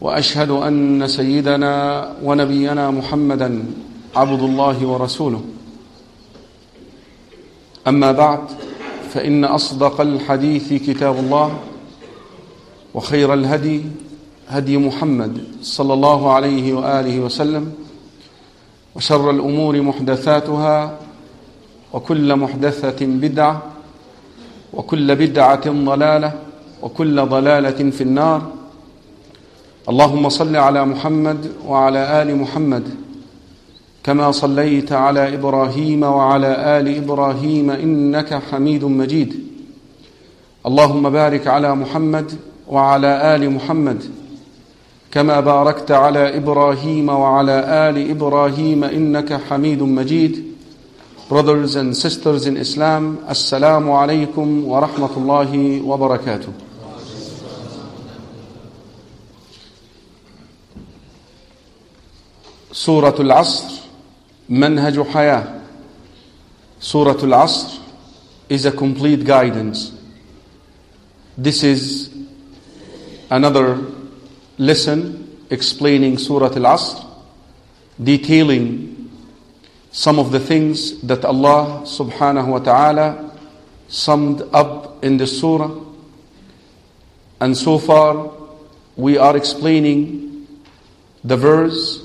وأشهد أن سيدنا ونبينا محمدا عبد الله ورسوله. أما بعد فإن أصدق الحديث كتاب الله وخير الهدي هدي محمد صلى الله عليه وآله وسلم وشر الأمور محدثاتها وكل محدثة بدعة وكل بدعة ضلالة وكل ضلالة في النار. اللهم صل على محمد وعلى آل محمد كما صليت على إبراهيم وعلى آل إبراهيم إنك حميد مجيد اللهم بارك على محمد وعلى آل محمد كما باركت على إبراهيم وعلى آل إبراهيم إنك حميد مجيد Brothers and sisters in Islam, Assalamu alaikum wa rahmatullahi wa barakatuh. سورة العصر منهج حياة سورة العصر is a complete guidance This is another lesson explaining Surah Al-Asr detailing some of the things that Allah subhanahu wa ta'ala summed up in the surah and so far we are explaining the verse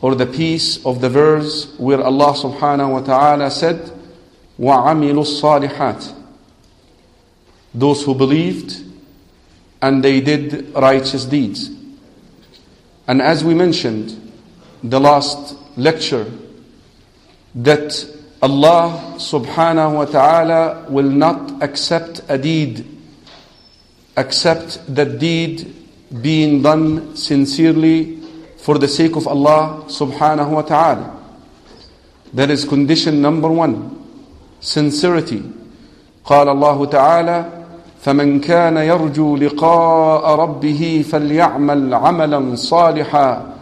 or the piece of the verse where Allah subhanahu wa ta'ala said, وَعَمِلُوا الصَّالِحَاتِ Those who believed and they did righteous deeds. And as we mentioned the last lecture, that Allah subhanahu wa ta'ala will not accept a deed except that deed being done sincerely for the sake of Allah subhanahu wa ta'ala. That is condition number one, sincerity. قال الله تعالى فمن كان يرجو لقاء ربه فليعمل عملا صالحا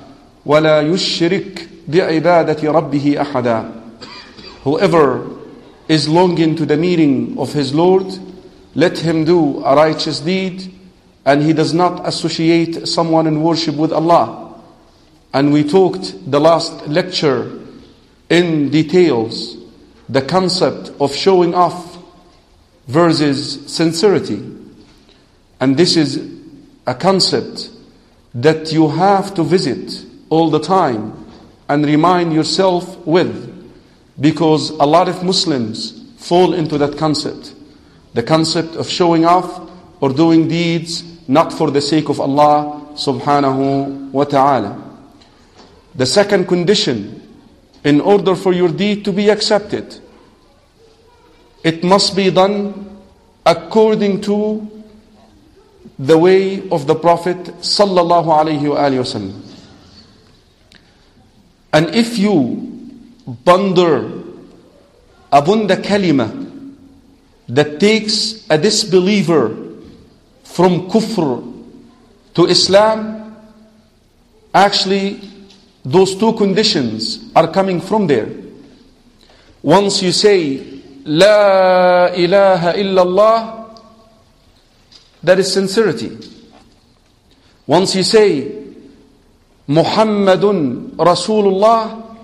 ولا يشرك بعبادة ربه أحدا Whoever is longing to the meeting of his Lord, let him do a righteous deed and he does not associate someone in worship with Allah. And we talked the last lecture in details the concept of showing off versus sincerity. And this is a concept that you have to visit all the time and remind yourself with because a lot of Muslims fall into that concept. The concept of showing off or doing deeds not for the sake of Allah subhanahu wa ta'ala. The second condition, in order for your deed to be accepted, it must be done according to the way of the Prophet sallallahu alaihi wasallam. And if you ponder upon the kalima that takes a disbeliever from kufr to Islam, actually those two conditions are coming from there. Once you say, La ilaha illallah, that is sincerity. Once you say, Muhammadun Rasulullah,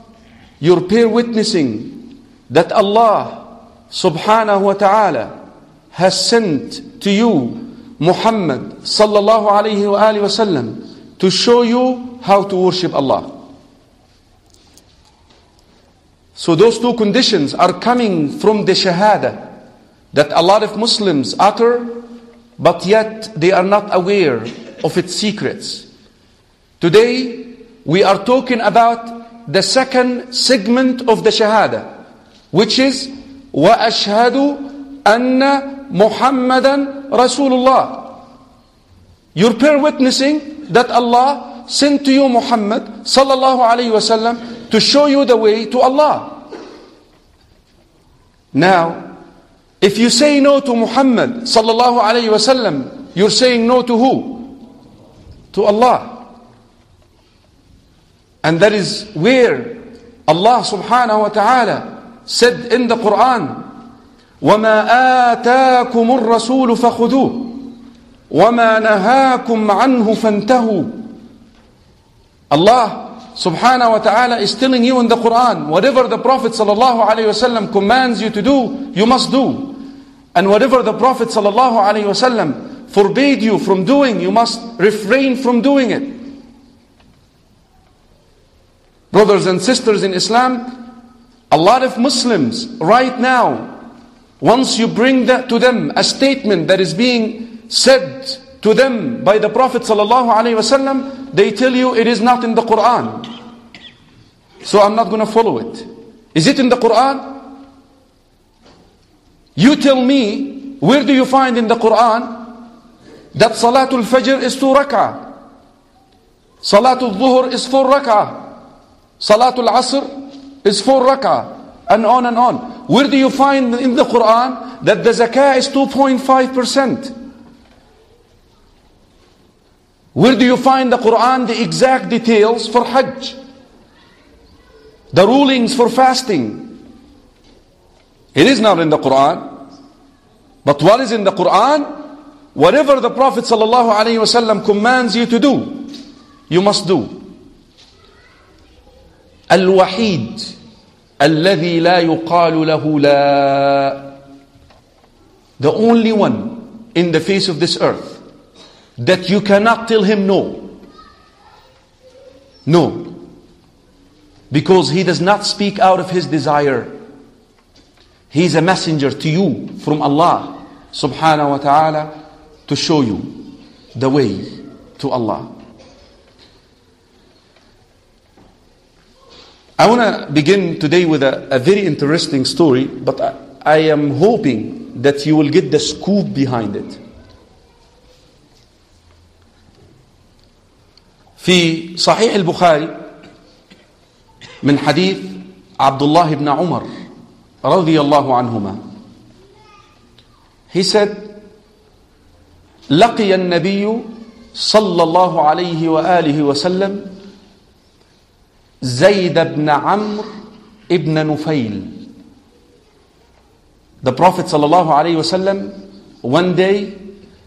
you're peer witnessing that Allah subhanahu wa ta'ala has sent to you Muhammad sallallahu alayhi wa wasallam to show you how to worship Allah. So those two conditions are coming from the shahada that a lot of Muslims utter, but yet they are not aware of its secrets. Today, we are talking about the second segment of the shahada, which is وَأَشْهَدُ أَنَّ مُحَمَّدًا رَسُولُ اللَّهِ You're peer witnessing that Allah sent to you Muhammad sallallahu alayhi wasallam to show you the way to Allah. Now, if you say no to Muhammad sallallahu alayhi wasallam, you're saying no to who? To Allah. And that is where Allah subhanahu wa ta'ala said in the Quran, وَمَا آتَاكُمُ الرَّسُولُ فَخُذُوهُ وَمَا نَهَاكُمْ عَنْهُ فَانْتَهُوا Allah subhanahu wa ta'ala is telling you in the Quran, whatever the Prophet sallallahu alayhi wasallam commands you to do, you must do. And whatever the Prophet sallallahu alayhi wasallam forbade you from doing, you must refrain from doing it. Brothers and sisters in Islam, a lot of Muslims right now, once you bring that to them, a statement that is being said to them by the Prophet sallallahu alayhi wasallam, they tell you it is not in the Quran. So I'm not going to follow it. Is it in the Quran? You tell me, where do you find in the Quran that Salatul Fajr is two rak'ah? Salatul Dhuhr is four rak'ah. Salatul Asr is four rak'ah. And on and on. Where do you find in the Quran that the zakah is 2.5%? Where do you find the Quran, the exact details for Hajj? The rulings for fasting. It is not in the Quran. But what is in the Quran? Whatever the Prophet ﷺ commands you to do, you must do. الوحيد الذي لا يقال له لا The only one in the face of this earth that you cannot tell him no. No. Because he does not speak out of his desire. He is a messenger to you from Allah subhanahu wa ta'ala to show you the way to Allah. I want to begin today with a, a, very interesting story, but I, I am hoping that you will get the scoop behind it. في صحيح البخاري من حديث عبد الله بن عمر رضي الله عنهما. He said لقي النبي صلى الله عليه وآله وسلم زيد بن عمرو ابن نفيل. The prophet صلى الله عليه وسلم one day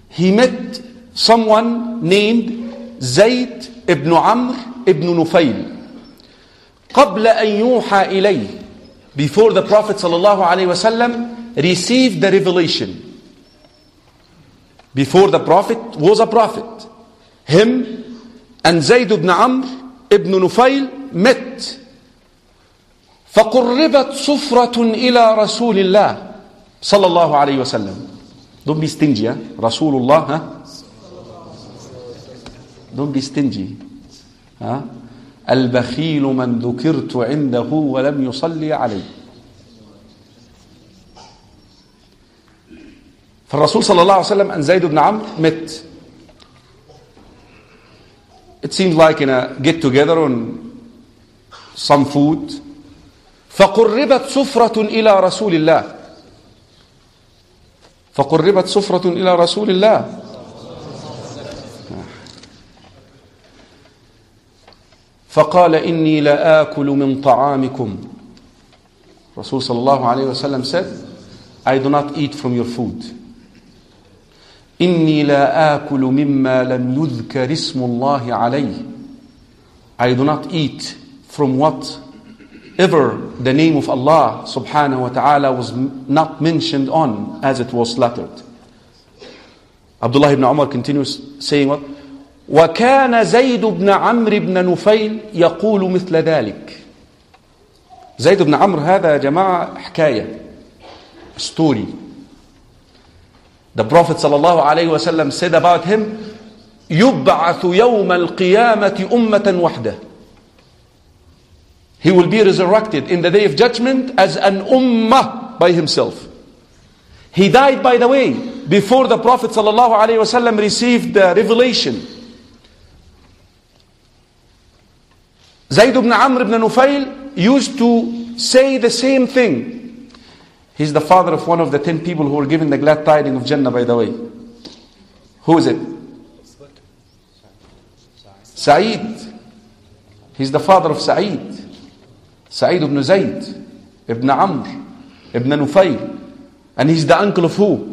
he met someone named Zayd ابن عمرو ابن نفيل قبل أن يوحى إليه before the Prophet صلى الله عليه وسلم received the revelation before the Prophet was a prophet him and Zayd ibn Amr ibn Nufail met فقربت صفرة إلى رسول الله صلى الله عليه وسلم don't be stingy رسول الله ها Don't be stingy. ها؟ البخيل من ذكرت عنده ولم يصلي عليه. فالرسول صلى الله عليه وسلم and Zayd ibn Amr met. It seems like in a get together on some food. فقربت سفرة إلى رسول الله. فقربت سفرة إلى رسول الله. فقال إني لا آكل من طعامكم Rasul sallallahu alayhi wasallam said, I do not eat from your food. إني لا آكل مما لم يذكر اسم الله عليه. I do not eat from what ever the name of Allah subhanahu wa ta'ala was not mentioned on as it was slaughtered. Abdullah ibn Umar continues saying what? وكان زيد بن عمرو بن نفيل يقول مثل ذلك زيد بن عمرو هذا يا جماعة حكاية story The Prophet صلى الله عليه وسلم said about him يبعث يوم القيامة أمة وحده He will be resurrected in the day of judgment as an ummah by himself. He died, by the way, before the Prophet ﷺ received the revelation. Zayd ibn Amr ibn Nufail used to say the same thing. He's the father of one of the ten people who were given the glad tidings of Jannah, by the way. Who is it? Sa'id. He's the father of Sa'id. Sa'id ibn Zayd, ibn Amr, ibn Nufayl. And he's the uncle of who?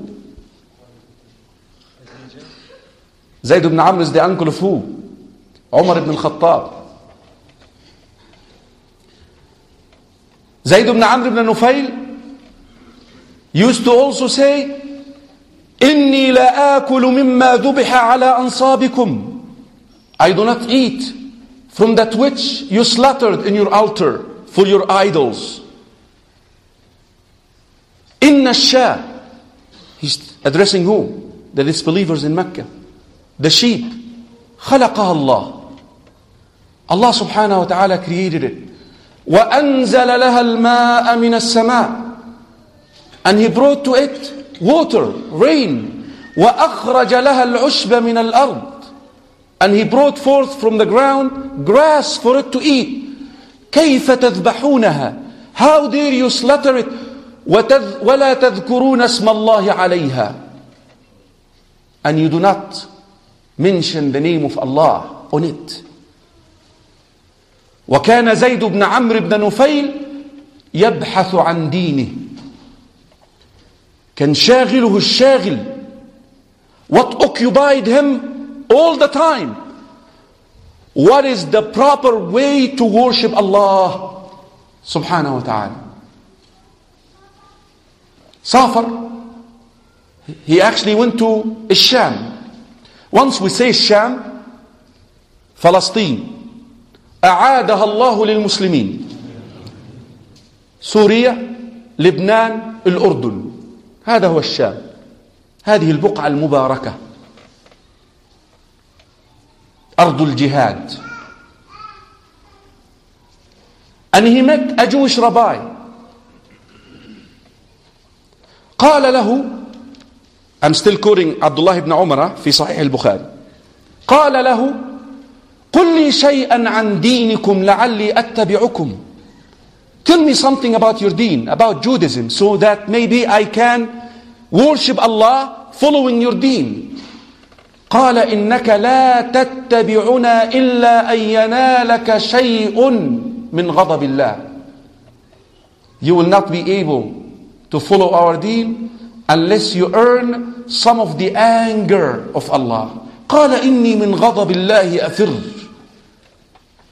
Zayd ibn Amr is the uncle of who? Umar ibn al-Khattab. Zayd ibn Amr ibn Nufayl used to also say, إني لا آكل مما ذبح على أنصابكم. I do not eat from that which you slaughtered in your altar for your idols. Inna Shah. He's addressing who? The disbelievers in Mecca. The sheep. خلقها الله. Allah subhanahu wa ta'ala created it. وأنزل لها الماء من السماء. And He brought to it water, rain. وأخرج لها العشب من الأرض. And He brought forth from the ground grass for it to eat. كيف تذبحونها How dare you slaughter it وتذ ولا تذكرون اسم الله عليها And you do not mention the name of Allah on it وكان زيد بن عمرو بن نفيل يبحث عن دينه كان شاغله الشاغل what occupied him all the time what is the proper way to worship Allah wa ta'ala. Safar, he actually went to Sham. Once we say Sham, Palestine, أعادها الله للمسلمين. سوريا لبنان الأردن. هذا هو الشام. هذه البقعة المباركة. أرض الجهاد. a Jewish rabbi قال له I'm still quoting Abdullah ibn Umar في صحيح البخاري. قال له قل لي شيئا عن دينكم لعلي أتبعكم Tell me something about your deen, about Judaism, so that maybe I can worship Allah following your deen. قال إنك لا تتبعنا إلا أن ينالك شيء من غضب الله You will not be able to follow our deen unless you earn some of the anger of Allah قال إني من غضب الله أفر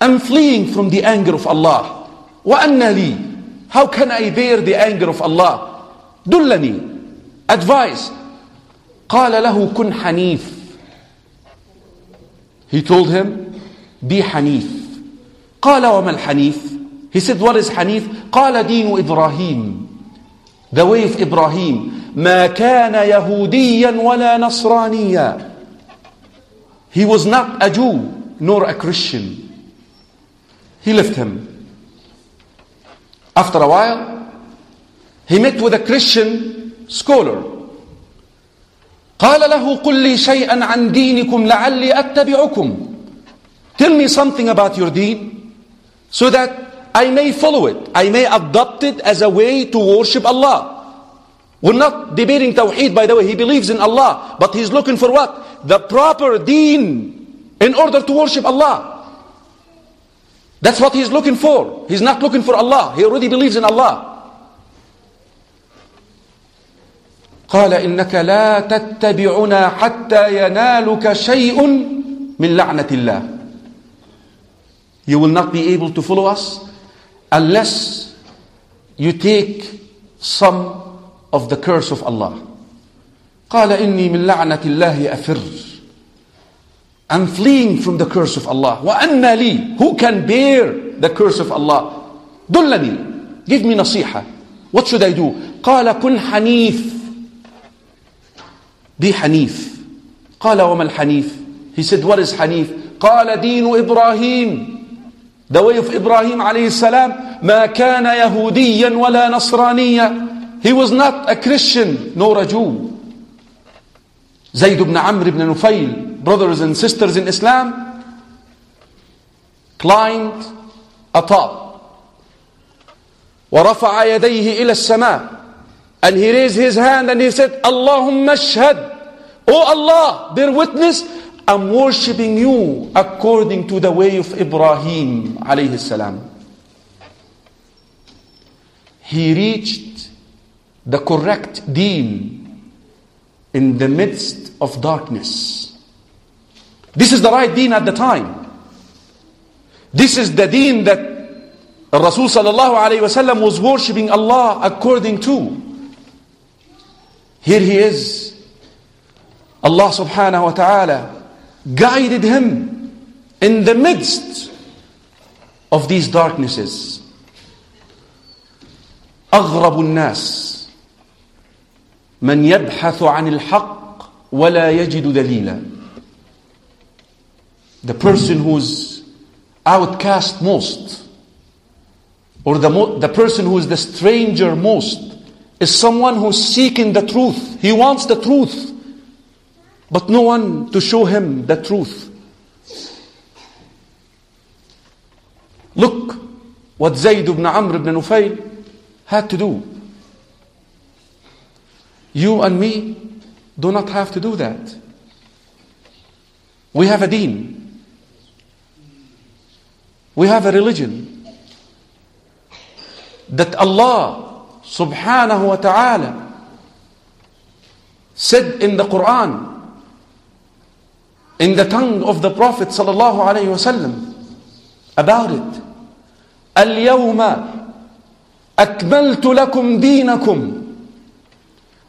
I'm fleeing from the anger of Allah وأن لي How can I bear the anger of Allah دلني Advice قال له كن حنيف He told him, be Hanif. قال وما الحنيف? He said, what is Hanif? قال دين إبراهيم. The way of Ibrahim. ما كان يهوديا ولا نصرانيا. He was not a Jew nor a Christian. He left him. After a while, he met with a Christian scholar. قال له قل لي شيئا عن دينكم لعلي أتبعكم Tell me something about your deen so that I may follow it. I may adopt it as a way to worship Allah. We're not debating Tawheed, by the way. He believes in Allah. But he's looking for what? The proper deen in order to worship Allah. That's what he's looking for. He's not looking for Allah. He already believes in Allah. قال إنك لا تتبعنا حتى ينالك شيء من لعنة الله You will not be able to follow us unless you take some of the curse of Allah. قال إني من لعنة الله أفر I'm fleeing from the curse of Allah وأنا لي Who can bear the curse of Allah دلني Give me نصيحة What should I do قال كن حنيف Be حنيف قال وما الحنيف He said what is حنيف قال دين إبراهيم The way of Ibrahim عليه السلام ما كان يهوديا ولا نصرانيا He was not a Christian nor a Jew زيد بن عمرو بن نفيل brothers and sisters in Islam climbed atop ورفع يديه إلى السماء and he raised his hand and he said اللهم اشهد Oh Allah bear witness I'm worshipping you according to the way of Ibrahim alayhi salam he reached the correct deen in the midst of darkness. This is the right deen at the time. This is the deen that Rasul sallallahu alayhi wasallam was worshipping Allah according to. Here he is. Allah subhanahu wa ta'ala guided him in the midst of these darknesses. أغرب الناس من يبحث عن الحق ولا يجد دليلا the person who's outcast most or the, mo- the person who is the stranger most is someone who's seeking the truth. He wants the truth, but no one to show him the truth. Look what Zayd ibn Amr ibn Nufayl had to do. You and me do not have to do that. We have a deen. We have a religion that Allah subhanahu wa ta'ala said in the Quran in the tongue of the Prophet sallallahu alayhi wasallam about it. اليوم أكملت لكم دينكم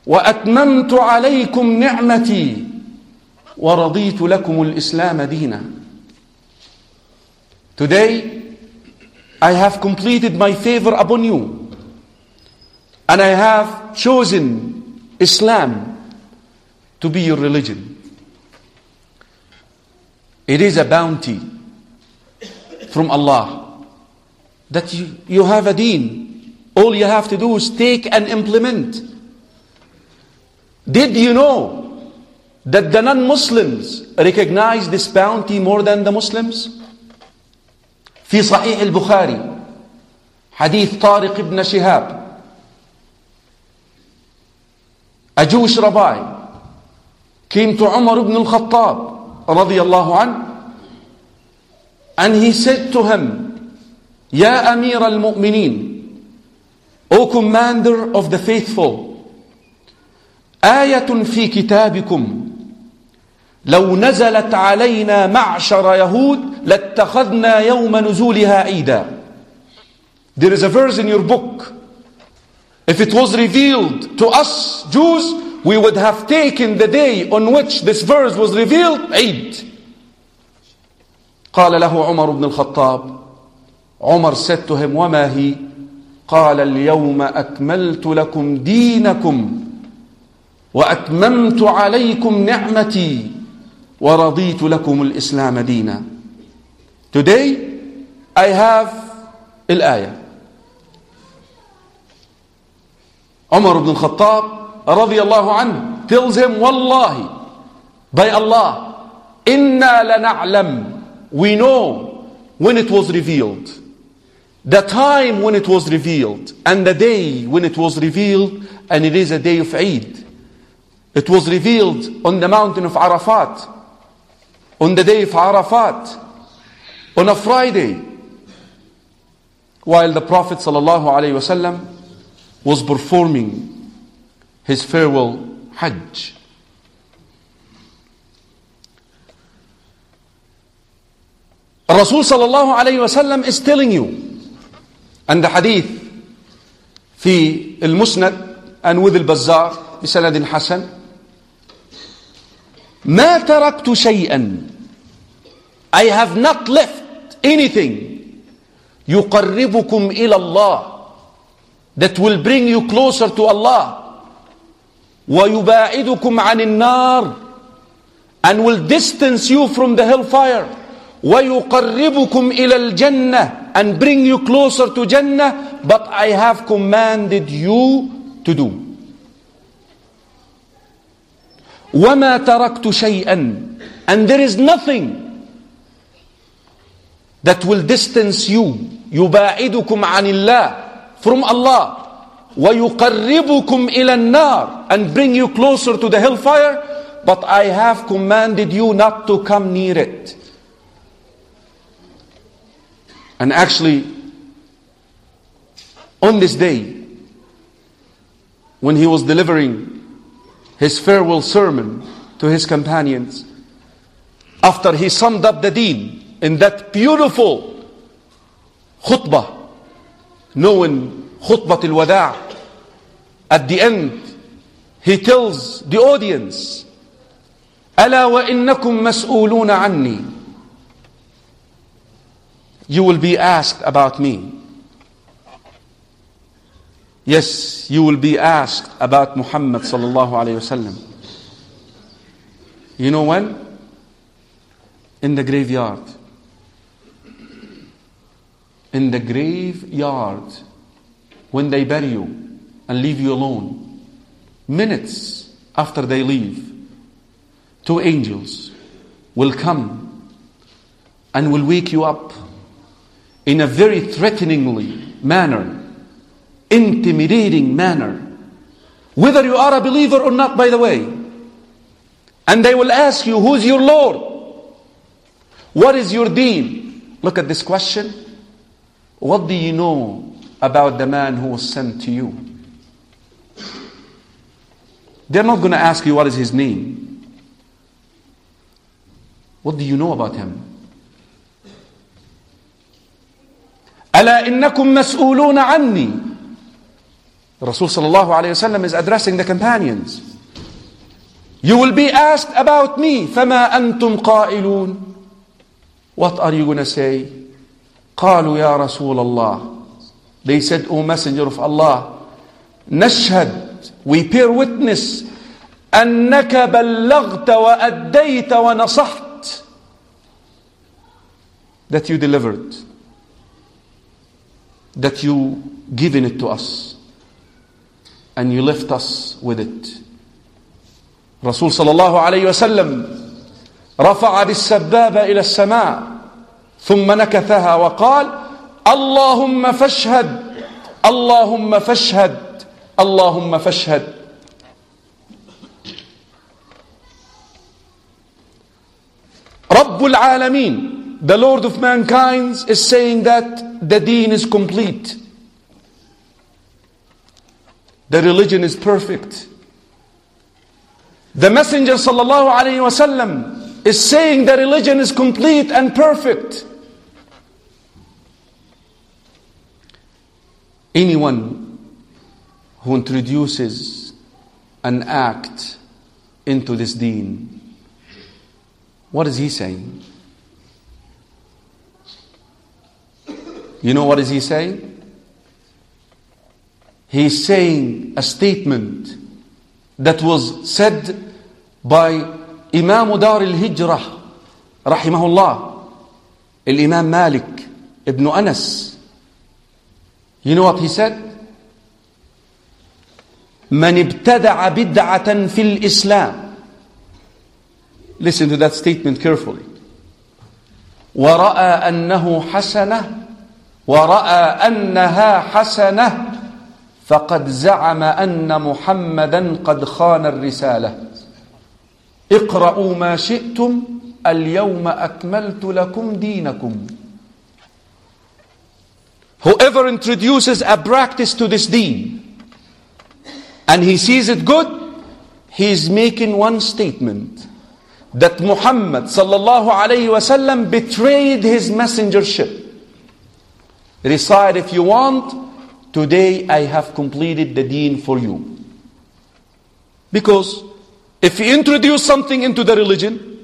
وأتممت عليكم نعمتي ورضيت لكم الإسلام دينا Today I have completed my favor upon you and I have chosen Islam to be your religion. It is a bounty from Allah that you, you have a deen. All you have to do is take and implement. Did you know that the non-Muslims recognize this bounty more than the Muslims? في صحيح البخاري حديث طارق بن شهاب. أجوش رباعي كيمت عمر بن الخطاب رضي الله عنه and he said to him يا أمير المؤمنين O commander of the faithful آية في كتابكم. لو نزلت علينا معشر يهود لاتخذنا يوم نزولها عيدا There is a verse in your book. If it was revealed to us Jews, we would have taken the day on which this verse was revealed Eid. قال له عمر بن الخطاب عمر said to him وما هي قال اليوم أكملت لكم دينكم وأتممت عليكم نعمتي ورضيت لكم الإسلام دينا Today I have الآية عمر بن الخطاب رضي الله عنه tells him والله by Allah إنا لنعلم we know when it was revealed the time when it was revealed and the day when it was revealed and it is a day of Eid it was revealed on the mountain of Arafat on the day of Arafat on a Friday while the Prophet ﷺ was performing his farewell Hajj. Rasul sallallahu alayhi wasallam is telling you, and the hadith في المسند and with البزار بسند حسن ما تركت شيئا I have not left anything يقربكم إلى الله that will bring you closer to Allah ويباعدكم عن النار and will distance you from the hellfire ويقربكم إلى الجنة and bring you closer to Jannah but I have commanded you to do وما تركت شيئا and there is nothing that will distance you يباعدكم عن الله from Allah ويقربكم إلى النار and bring you closer to the hellfire but I have commanded you not to come near it and actually on this day when he was delivering his farewell sermon to his companions after he summed up the deen in that beautiful khutbah known khutbah al-wada' at the end he tells the audience ألا وإنكم مسؤولون عني you will be asked about me Yes, you will be asked about Muhammad sallallahu alayhi wasallam. You know when? In the graveyard. In the graveyard. When they bury you and leave you alone. Minutes after they leave, two angels will come and will wake you up in a very threateningly manner intimidating manner. Whether you are a believer or not, by the way. And they will ask you, Who's your Lord? What is your deen? Look at this question. What do you know about the man who was sent to you? They're not going to ask you what is his name. What do you know about him? ألا إنكم مسؤولون عني Rasul sallallahu alayhi wasallam is addressing the companions. You will be asked about me. فَمَا أَنْتُمْ قَائِلُونَ What are you going to say? قالوا يا رسول الله They said, O Messenger of Allah, نشهد, we bear witness, أنك بلغت وأديت ونصحت that you delivered, that you given it to us And you lift us with it. Rasul sallallahu alayhi wasallam رفع بالسبابة إلى السماء ثم نكثها وقال اللهم فاشهد اللهم فاشهد اللهم فاشهد رب العالمين the Lord of mankind is saying that the deen is complete the religion is perfect. The Messenger sallallahu alaihi wasallam is saying the religion is complete and perfect. Anyone who introduces an act into this deen, what is he saying? You know what is he saying? He's saying a statement that was said by Imam Dar al-Hijrah rahimahullah Imam Malik ibn Anas You know what he said? من ابتدع بدعة في الإسلام Listen to that statement carefully ورأى أنه حسنة ورأى أنها حسنة فقد زعم أن محمدا قد خان الرسالة اقرأوا ما شئتم اليوم أكملت لكم دينكم Whoever introduces a practice to this deen and he sees it good, he is making one statement that Muhammad sallallahu alayhi wasallam betrayed his messengership. Recite if you want, Today I have completed the deen for you. Because If you introduce something into the religion,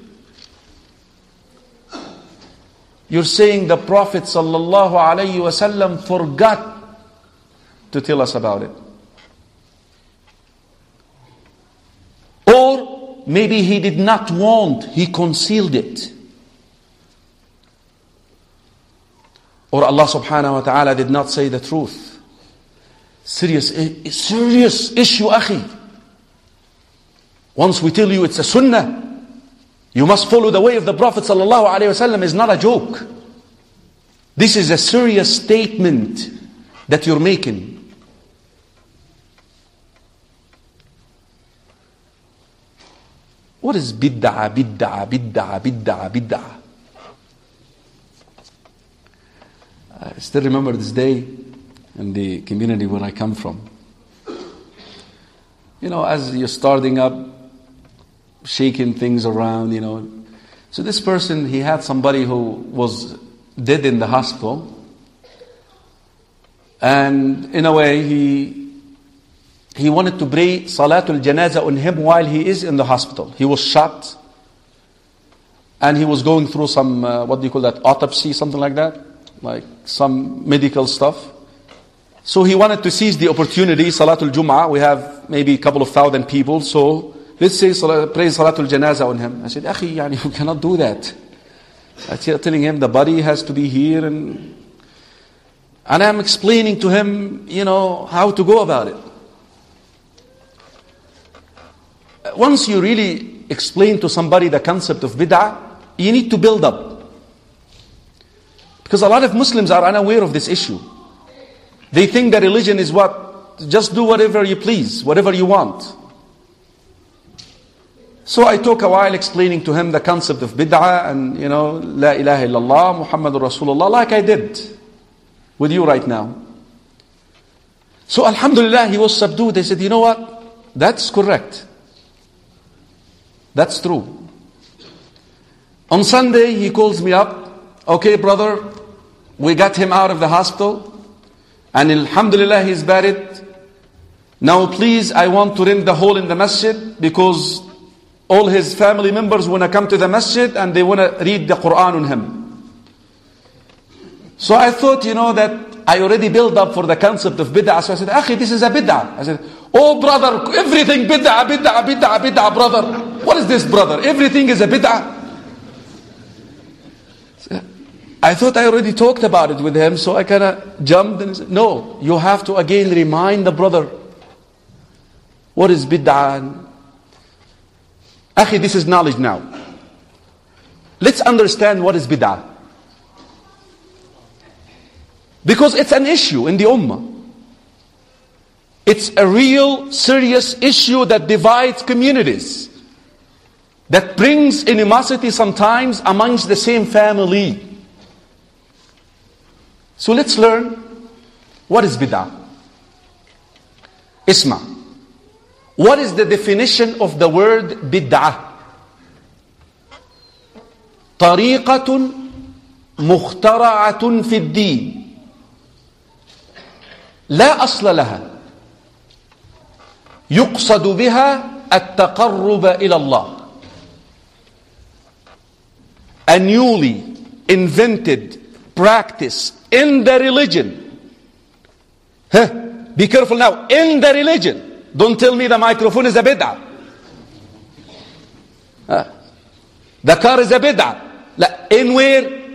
you're saying the Prophet wasallam forgot to tell us about it. Or maybe he did not want, he concealed it. Or Allah subhanahu wa ta'ala did not say the truth. Serious, eh, eh, serious issue, akhi. Once we tell you it's a sunnah, you must follow the way of the Prophet sallallahu alaihi wasallam is not a joke. This is a serious statement that you're making. What is bid'ah, bid'ah, bid'ah, bid'ah, bid'ah? I still remember this day in the community where I come from. You know, as you're starting up, shaking things around, you know. So this person, he had somebody who was dead in the hospital. And in a way, he he wanted to pray Salatul Janazah on him while he is in the hospital. He was shot. And he was going through some, uh, what do you call that, autopsy, something like that? Like some medical stuff. So he wanted to seize the opportunity, Salatul Jum'ah. We have maybe a couple of thousand people. So let's say, pray Salatul Janazah on him. I said, Akhi, you cannot do that. I said, telling him the body has to be here and and I'm explaining to him, you know, how to go about it. once you really explain to somebody the concept of bid'ah, you need to build up. Because a lot of Muslims are unaware of this issue. They think that religion is what? Just do whatever you please, whatever you want. So I took a while explaining to him the concept of bid'ah and, you know, La ilaha illallah, Muhammadur Rasulullah, like I did with you right now. So Alhamdulillah, he was subdued. They said, you know what? That's correct. That's true. On Sunday, he calls me up. Okay, brother, we got him out of the hospital. And Alhamdulillah, he's buried. Now, please, I want to rent the hall in the masjid because all his family members want to come to the masjid and they want to read the Quran on him. So I thought, you know, that I already built up for the concept of bid'ah. So I said, Akhi, this is a bid'ah. I said, Oh, brother, everything bid'ah, bid'ah, bid'ah, bid'ah, brother. What is this, brother? Everything is a bid'ah. I thought I already talked about it with him, so I kind of jumped and said, No, you have to again remind the brother what is bid'ah. Akhi, this is knowledge now. Let's understand what is bid'ah. Because it's an issue in the ummah. It's a real serious issue that divides communities. That brings animosity sometimes amongst the same family. So let's learn what is bid'ah. Isma. What is the definition of the word bid'ah? طريقة مخترعة في الدين لا أصل لها يقصد بها التقرب إلى الله a newly invented practice in the religion. Huh? be careful now. In the religion. Don't tell me the microphone is a bid'ah. Huh? the car is a bid'ah. In where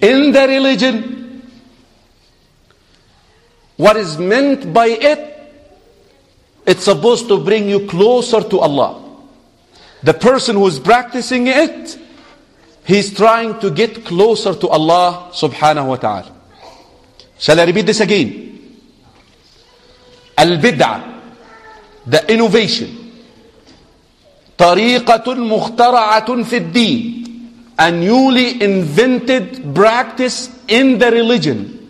in the religion. What is meant by it, it's supposed to bring you closer to Allah. The person who is practicing it, he's trying to get closer to Allah subhanahu wa ta'ala. Shall I repeat this again? Al-bid'ah, the innovation. طريقة مخترعة في الدين a newly invented practice in the religion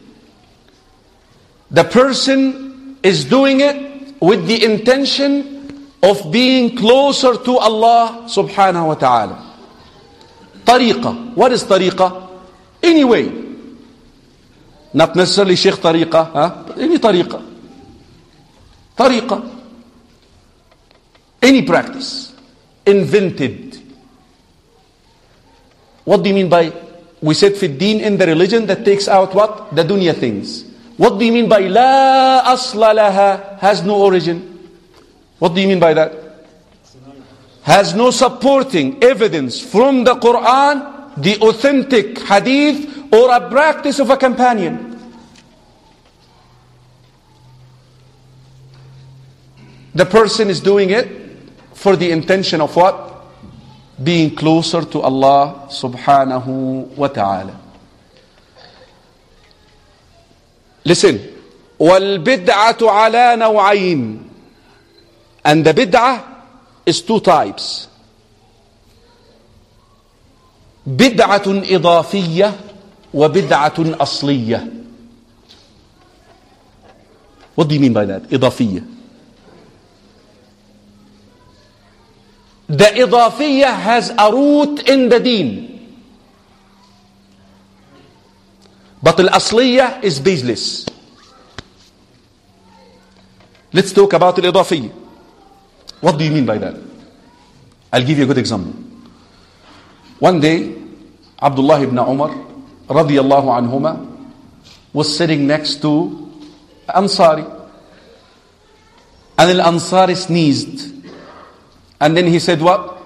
the person is doing it with the intention of being closer to Allah subhanahu wa ta'ala. Tariqah. What is tariqah? Any way. Not necessarily Sheikh tariqah, huh? Any tariqah. Tariqah. Any practice. Invented. What do you mean by we said fiddin in the religion that takes out what? The dunya things. What do you mean by la asla laha has no origin? What do you mean by that? Has no supporting evidence from the Quran, the authentic hadith, or a practice of a companion. The person is doing it for the intention of what? Being closer to Allah subhanahu wa ta'ala. Listen. وَالْبِدْعَةُ عَلَى نَوْعَيْنِ And the bid'ah is two types. بدعة إضافية وبدعة أصلية. What do you mean by that? إضافية. The إضافية has a root in the deen. But الأصلية is baseless. Let's talk about الإضافية. What do you mean by that? I'll give you a good example. One day, Abdullah ibn Umar radiyallahu anhuma was sitting next to Ansari. And Al-Ansari sneezed. And then he said what?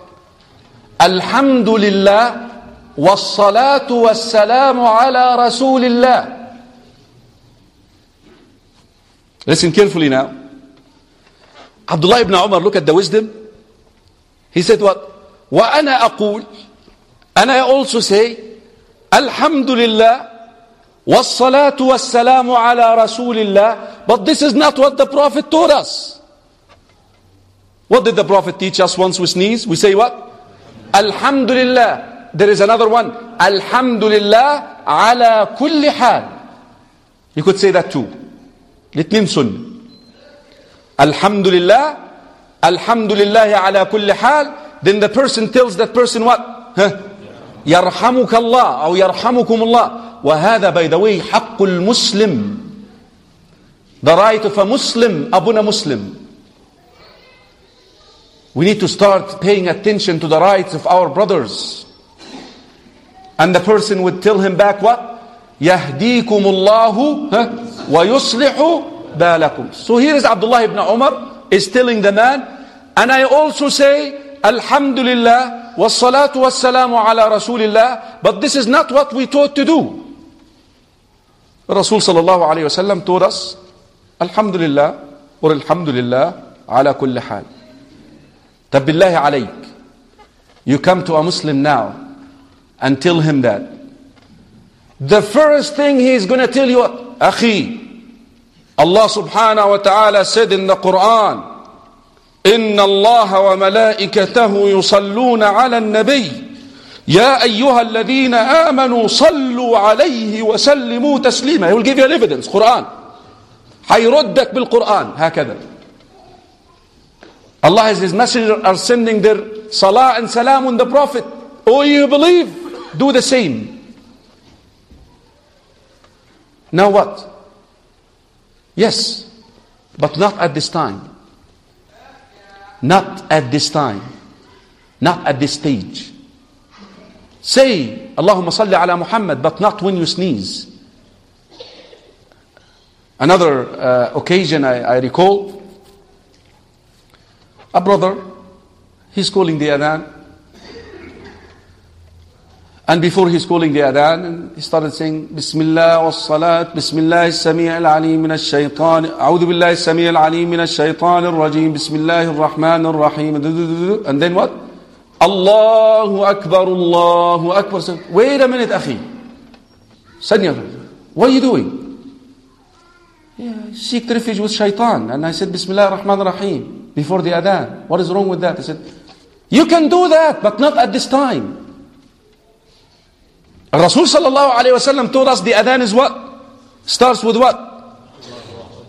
Alhamdulillah والصلاة والسلام على رسول الله. Listen carefully now. Abdullah ibn Umar, look at the wisdom. He said what? وأنا أقول and I also say الحمد لله والصلاة والسلام على رسول الله but this is not what the Prophet taught us. What did the Prophet teach us once we sneeze? We say what? Alhamdulillah. There is another one. Alhamdulillah ala kulli hal. You could say that too. الاثنين سنة. Alhamdulillah. Alhamdulillah ala kulli hal. Then the person tells that person what? Huh? يرحمك الله أو يرحمكم الله. وهذا by the way حق المسلم. The right of a Muslim, Abuna Muslim. We need to start paying attention to the rights of our brothers. And the person would tell him back what? يهديكم الله ويصلح بالكم. So here is Abdullah ibn Umar is telling the man, and I also say, Alhamdulillah, wassalatu wassalamu ala Rasulillah, but this is not what we taught to do. Rasul sallallahu alayhi wasallam taught us, Alhamdulillah, or Alhamdulillah, ala kulli hal. طب بالله عليك you come to a Muslim now and tell him that the first thing he is going to tell you أخي Allah subhanahu wa ta'ala said in the Quran إن الله وملائكته يصلون على النبي يا أيها الذين آمنوا صلوا عليه وسلموا تسليما he will give you an evidence قرآن حيردك بالقرآن هكذا Allah as His Messenger are sending their salah and salam on the Prophet. Oh, you believe? Do the same. Now what? Yes, but not at this time. Not at this time. Not at this stage. Say, Allahumma salli ala Muhammad, but not when you sneeze. Another uh, occasion I, I recall, a brother, he's calling the adhan. And before he's calling the adhan, he started saying, Bismillah wa salat, Bismillah as-sami' al-alim min al-shaytan, A'udhu billahi as-sami' al-alim min al-shaytan al-rajim, Bismillah ar-Rahman ar-Rahim, and then what? Allahu Akbar, Allahu Akbar. So, Wait a minute, akhi. What are you doing? Yeah, seek refuge with shaitan. And I said, Bismillah ar-Rahman ar-Rahim before the adhan. What is wrong with that? I said, you can do that, but not at this time. Rasul sallallahu alayhi wasallam told us the adhan is what? Starts with what?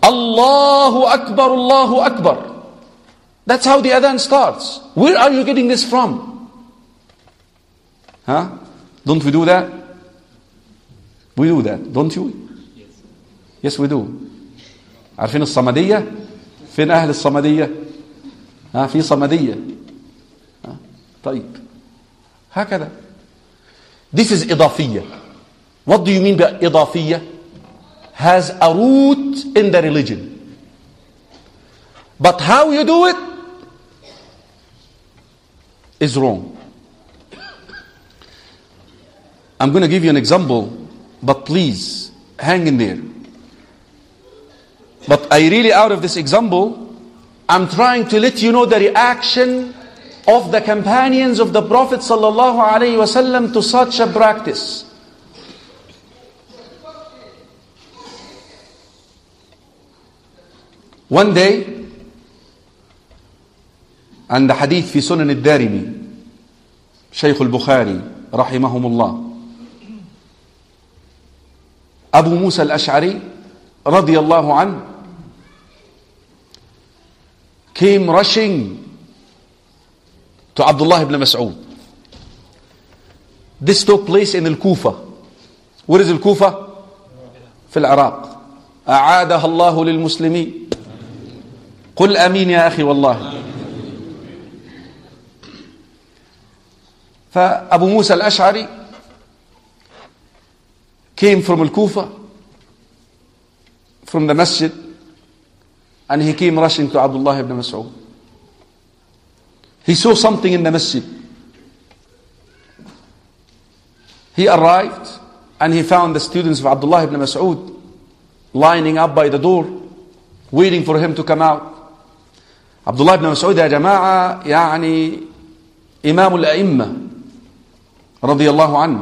Allahu Akbar, Allahu Akbar. That's how the adhan starts. Where are you getting this from? Huh? Don't we do that? We do that, don't you? Yes, we do. عارفين الصمدية؟ فين أهل الصمدية؟ ها في صمدية. ها؟ طيب هكذا this is idafiyya. What do you mean by idafiyya? Has a root in the religion. But how you do it is wrong. I'm going to give you an example, but please hang in there. But I really, out of this example, I'm trying to let you know the reaction of the companions of the Prophet sallallahu alaihi wasallam to such a practice. One day, عند حديث في سنن الدارمي شيخ البخاري رحمهم الله أبو موسى الأشعري رضي الله عنه came rushing to Abdullah ibn Mas'ud this took place in الكوفة where is الكوفة في العراق أعادها الله للمسلمين قل أمين يا أخي والله فأبو موسى الأشعري came from Al-Kufa from the masjid and he came rushing to Abdullah ibn Mas'ud. He saw something in the masjid. He arrived and he found the students of Abdullah ibn Mas'ud lining up by the door waiting for him to come out. Abdullah ibn Mas'ud يا جماعة يعني إمام الأئمة رضي الله عنه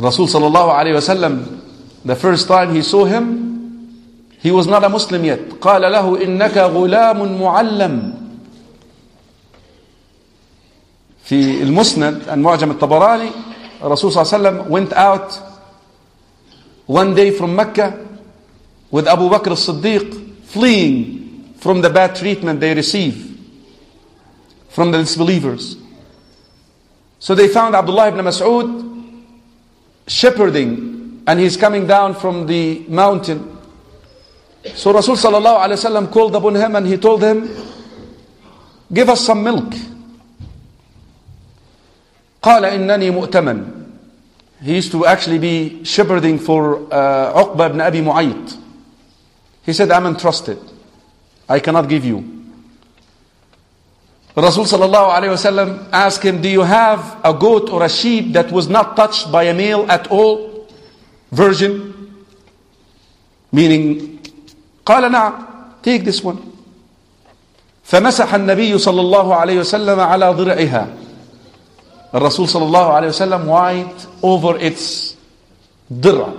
Rasul sallallahu alayhi wasallam the first time he saw him he was not a Muslim yet قال له إنك غلام معلم في المسند المعجم الطبراني الرسول صلى الله عليه وسلم went out one day from Mecca with Abu Bakr as-Siddiq fleeing from the bad treatment they receive from the disbelievers So they found Abdullah ibn Mas'ud shepherding and he's coming down from the mountain. So Rasul sallallahu alayhi wasallam called upon him and he told him, give us some milk. قال إنني مؤتمن. He used to actually be shepherding for uh, Uqba ibn Abi Mu'ayt. He said, I'm entrusted. I cannot give you. Rasul sallallahu alayhi wasallam asked him, Do you have a goat or a sheep that was not touched by a male at all? Virgin? Meaning, قال نعم, take this one. فمسح النبي صلى الله عليه وسلم على ضرعها. الرسول صلى الله عليه وسلم wiped over its ضرع.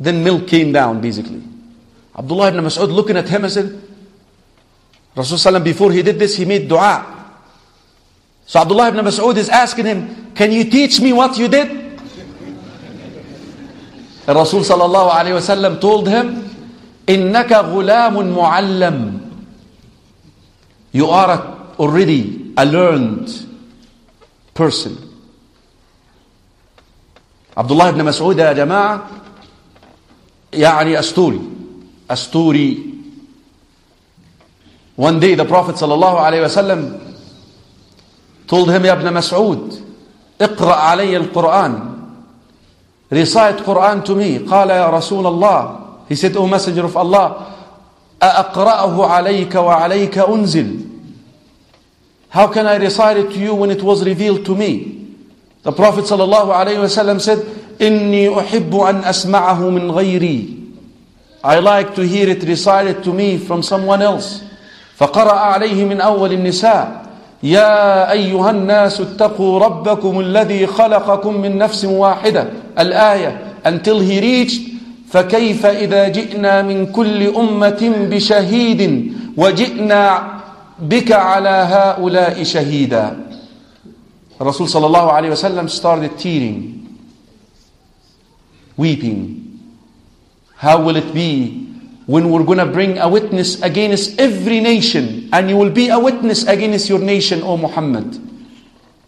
Then milk came down basically. Abdullah ibn Mas'ud looking at him and said, Rasulullah before he did this, he made dua. So Abdullah ibn Mas'ud is asking him, Can you teach me what you did? Rasul sallallahu alayhi wasallam told him, إنك غلام معلم. You are a, already a learned person. Abdullah ibn Mas'ud يا جماعة يعني a story. A story One day the Prophet sallallahu alayhi wasallam told him, Ya ibn Mas'ud, اقرأ علي القرآن. Recite Quran to me. قال يا رسول الله. He said, O Messenger of Allah, أقرأه عليك وعليك أنزل. How can I recite it to you when it was revealed to me? The Prophet wasallam said, إني أحب أن أسمعه من غيري. I like to hear it recited to me from someone else. فقرأ عليه من أول النساء يا أيها الناس اتقوا ربكم الذي خلقكم من نفس واحدة الآية until he reached فكيف إذا جئنا من كل أمة بشهيد وجئنا بك على هؤلاء شهيدا الرسول صلى الله عليه وسلم started tearing weeping how will it be when we're going to bring a witness against every nation and you will be a witness against your nation O Muhammad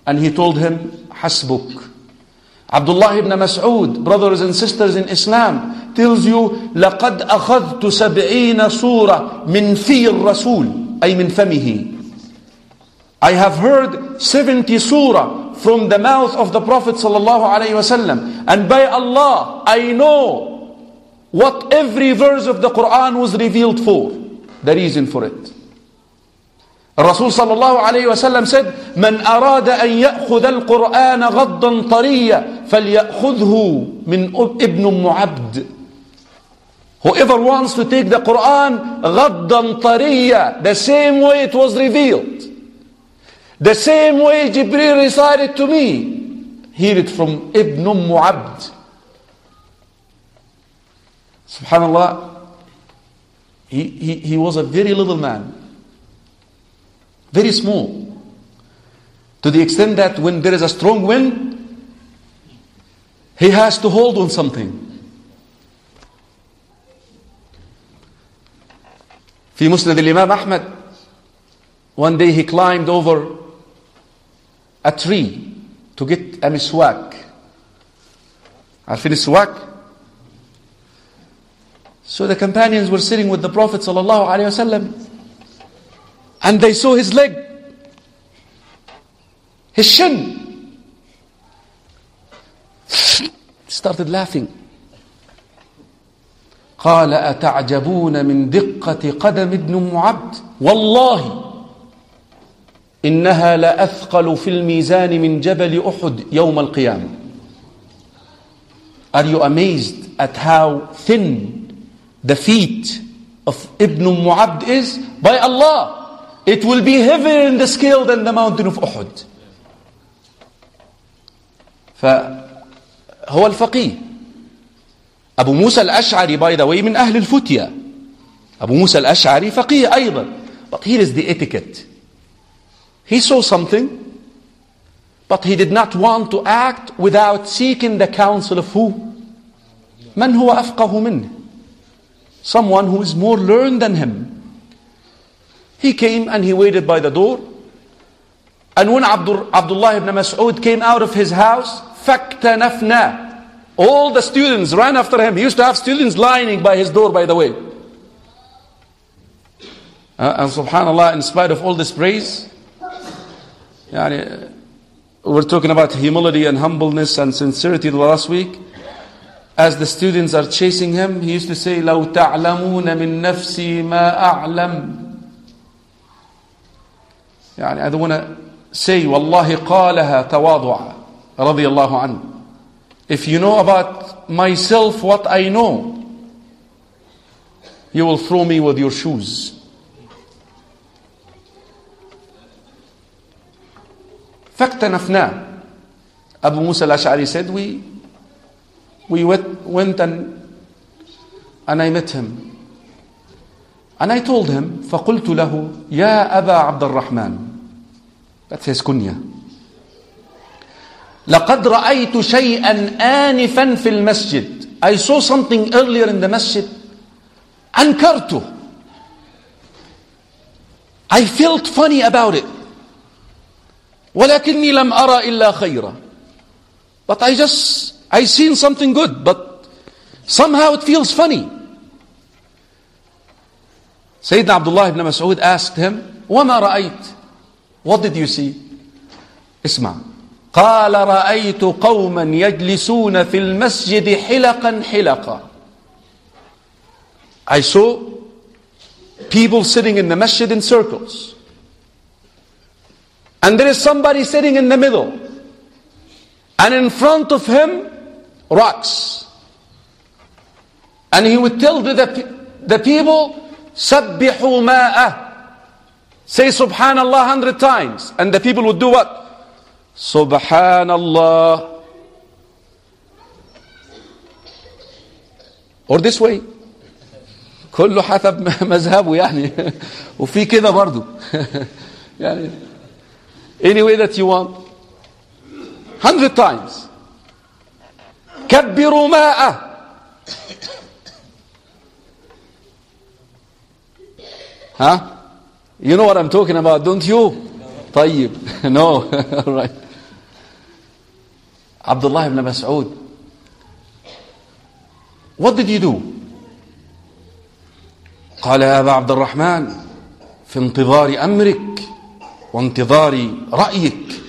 and he told him hasbuk Abdullah ibn Mas'ud brothers and sisters in Islam tells you لقد أخذت سبعين سورة من في الرسول أي من فمه I have heard 70 surah from the mouth of the Prophet sallallahu alaihi wasallam and by Allah I know what every verse of the Quran was revealed for the reason for it الرسول صلى الله عليه وسلم said من أراد أن يأخذ القرآن غضا طريا فليأخذه من ابن أم عبد Whoever wants to take the Quran غضا طريا the same way it was revealed the same way Jibreel recited to me hear it from Ibn Umm Abd Subhanallah he, he, he was a very little man very small. To the extent that when there is a strong wind, he has to hold on something. في مسند الإمام أحمد one day he climbed over a tree to get a miswak عارفين السواك so the companions were sitting with the Prophet صلى الله عليه وسلم and they saw his leg, his shin. Started laughing. قال أتعجبون من دقة قدم ابن معبد والله إنها لأثقل في الميزان من جبل أحد يوم القيامة Are you amazed at how thin the feet of Ibn Mu'abd is? By Allah, it will be heavier in the scale than the mountain of Uhud. فهو الفقيه أبو موسى الأشعري by the way من أهل الفتية أبو موسى الأشعري فقيه أيضا but here is the etiquette he saw something but he did not want to act without seeking the counsel of who من هو أفقه منه someone who is more learned than him he came and he waited by the door. And when Abdul, Abdullah ibn Mas'ud came out of his house, فَاكْتَنَفْنَا All the students ran after him. He used to have students lining by his door, by the way. Uh, and subhanAllah, in spite of all this praise, yani, we're talking about humility and humbleness and sincerity the last week. As the students are chasing him, he used to say, لَوْ تَعْلَمُونَ مِن نَفْسِي مَا أَعْلَمُ يعني I don't want to say والله قالها تواضعا رضي الله عنه if you know about myself what I know you will throw me with your shoes فاكتنفناه Abu Musa al-Ash'ari said we we went, went and and I met him and I told him فقلت له يا أبا عبد الرحمن That's his kunya. لقد رأيت شيئا آنفا في المسجد. I saw something earlier in the masjid. أنكرته. I felt funny about it. ولكني لم أرى إلا خيرا. But I just, I seen something good, but somehow it feels funny. Sayyidina Abdullah ibn Mas'ud asked him, وما رأيت? What did you see? اسمع قال رأيت قوما يجلسون في المسجد حلقا حلقا I saw people sitting in the masjid in circles. And there is somebody sitting in the middle. And in front of him, rocks. And he would tell the, the people, سبحوا ماءه Say Subhanallah hundred times. And the people would do what? Subhanallah. Or this way. كله حسب مذهبه يعني وفي كده برضو يعني any way that you want hundred times كبروا ماءه ها You know what I'm talking about, don't you? طيب. No. All right. Abdullah ibn Mas'ud. What did you do? قال يا أبا عبد الرحمن في انتظار أمرك وانتظار رأيك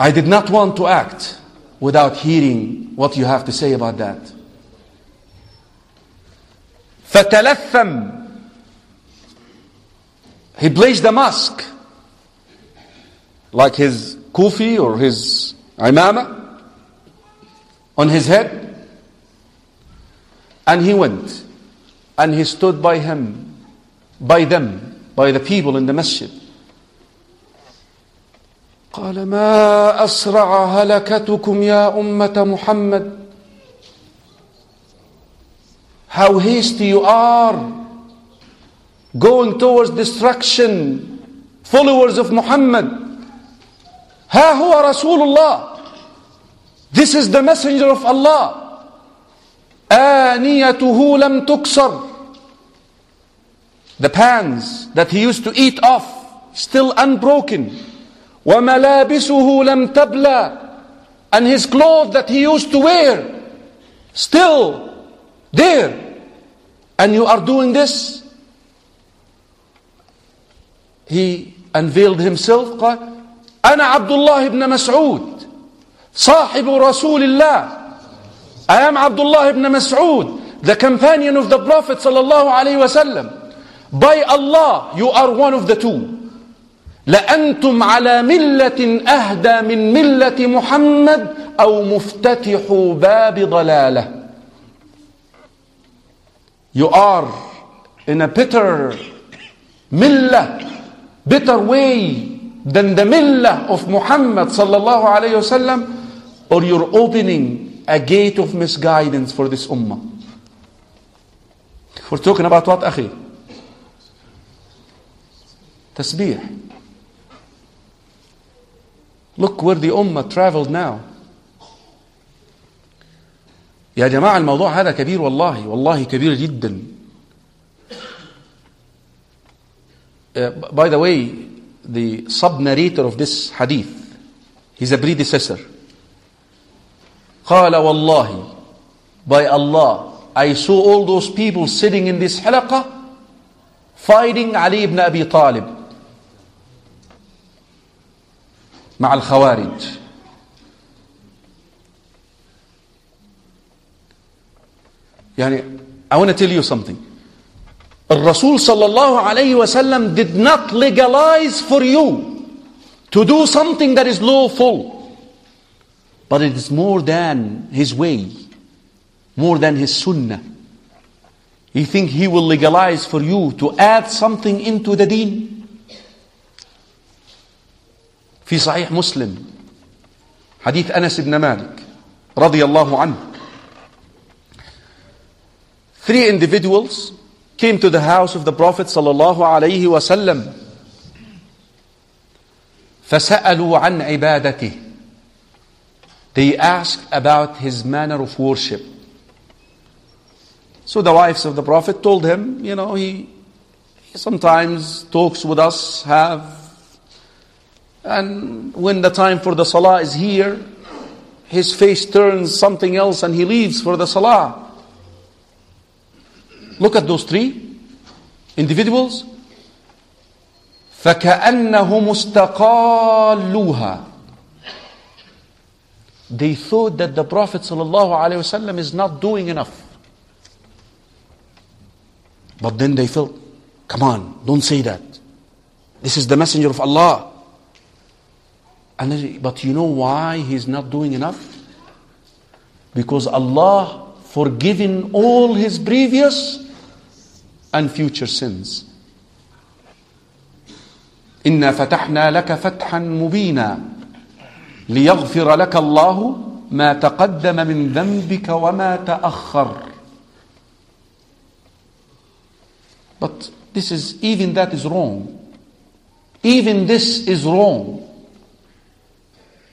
I did not want to act without hearing what you have to say about that. فتلثم He placed the mask like his kufi or his imama on his head and he went and he stood by him by them by the people in the masjid قال ما أسرع هلكتكم يا أمة محمد How hasty you are going towards destruction followers of Muhammad ها هو رسول الله This is the messenger of Allah آنيته لم تكسر The pans that he used to eat off still unbroken وملابسه لم تبلى and his clothes that he used to wear still there and you are doing this he unveiled himself قال أنا عبد الله بن مسعود صاحب رسول الله I am Abdullah ibn Mas'ud the companion of the Prophet صلى الله عليه وسلم by Allah you are one of the two لأنتم على ملة أهدى من ملة محمد أو مفتتح باب ضلالة You are in a better millah, better way than the millah of Muhammad sallallahu alayhi wasallam, or you're opening a gate of misguidance for this ummah. We're talking about what, akhi? Tasbih. Look where the ummah traveled now. يا جماعة الموضوع هذا كبير والله والله كبير جدا uh, by the way the sub narrator of this hadith he's a predecessor قال والله by Allah I saw all those people sitting in this halaqah fighting Ali ibn Abi Talib مع الخوارج يعني I want to tell you something الرسول صلى الله عليه وسلم did not legalize for you to do something that is lawful but it is more than his way more than his sunnah you think he will legalize for you to add something into the deen في صحيح مسلم حديث أنس بن مالك رضي الله عنه Three individuals came to the house of the Prophet sallallahu alaihi wasallam فسألوا عن عبادته They asked about his manner of worship. So the wives of the Prophet told him, you know, he, he sometimes talks with us, have, and when the time for the salah is here, his face turns something else and he leaves for the salah. Look at those three individuals. فكأنهم استقالوها They thought that the Prophet ﷺ is not doing enough. But then they felt, come on, don't say that. This is the messenger of Allah. And they, but you know why he's not doing enough? Because Allah forgiven all his previous and future sins. إنا فتحنا لك فتحا مبينا ليغفر لك الله ما تقدم من ذنبك وما تأخر. But this is even that is wrong. Even this is wrong.